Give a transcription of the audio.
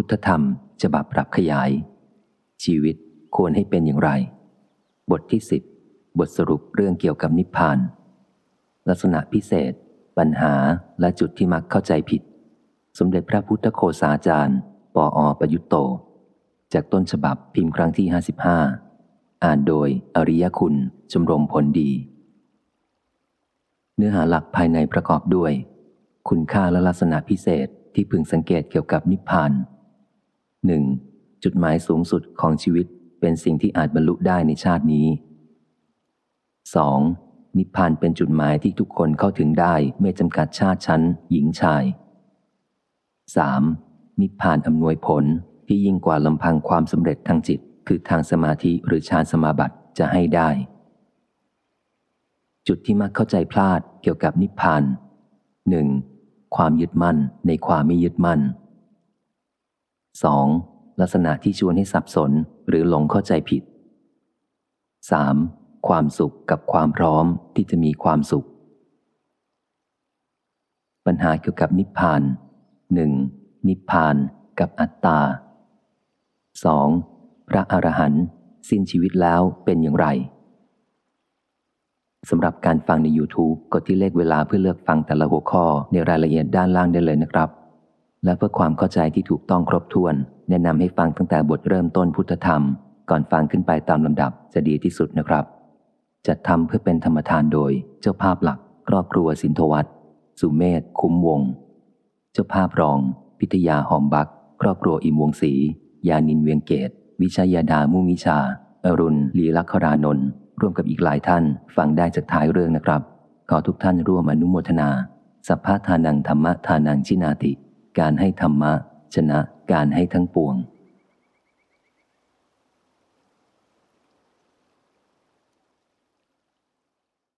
พุทธธรรมฉบับปรับขยาย ชีวิตควรให้เป็นอย่างไร บทที่สิบบทสรุปเรื่องเกี่ยวกับนิพพาน ลักษณะพิเศษ ปัญหาและจุดที่มักเข้าใจผิด สมเด็จพระพุทธโคสาจารย์ ปออประยุตโต จากต้นฉบับพิมพ์ครั้งที่ 55 อ่านโดยอริยคุณชมรมผลดี เนื้อหาหลักภายในประกอบด้วย คุณค่าและลักษณะพิเศษที่พึงสังเกตเกี่ยวกับนิพพาน 1. จุดหมายสูงสุดของชีวิตเป็นสิ่งที่อาจบรรลุได้ในชาตินี้ 2. นิพพานเป็นจุดหมายที่ทุกคนเข้าถึงได้ไม่จำกัดชาติชั้น หญิงชาย 3. นิพพานอำนวยผลที่ยิ่งกว่าลำพังความสำเร็จทางจิต คือทางสมาธิหรือฌานสมาบัติจะให้ได้ จุดที่มักเข้าใจพลาดเกี่ยวกับนิพพาน 1. ความยึดมั่นในความไม่ยึดมั่น 2. ลักษณะที่ชวนให้สับสนหรือหลงเข้าใจผิด 3. ความสุขกับความพร้อมที่จะมีความสุข ปัญหาเกี่ยวกับนิพพาน 1. นิพพานกับอัตตา 2. พระอรหันต์สิ้นชีวิตแล้วเป็นอย่างไรสำหรับการฟังใน YouTube กดที่เลขเวลาเพื่อเลือกฟังแต่ละหัวข้อในรายละเอียดด้านล่างได้เลยนะครับ และเพื่อความเข้าใจที่ถูกต้องครบถ้วน แนะนำให้ฟังตั้งแต่บทเริ่มต้นพุทธธรรม ก่อนฟังขึ้นไปตามลำดับจะดีที่สุดนะครับ จัดทำเพื่อเป็นธรรมทานโดย เจ้าภาพหลัก ครอบครัวสินทวัตสุเมธคุ้มวง เจ้าภาพรอง พิทยาหอมบัก ครอบครัวอิมวงศรียานินเวียงเกต วิชยาดามุมิชา อรุณลีลักขรานนท์ร่วมกับอีกหลายท่าน ฟังได้จากท้ายเรื่องนะครับ ขอทุกท่านร่วมอนุโมทนา สัพพะทานังธรรมะทานังชินาติ การให้ธรรมะ ชนะการให้ทั้งปวง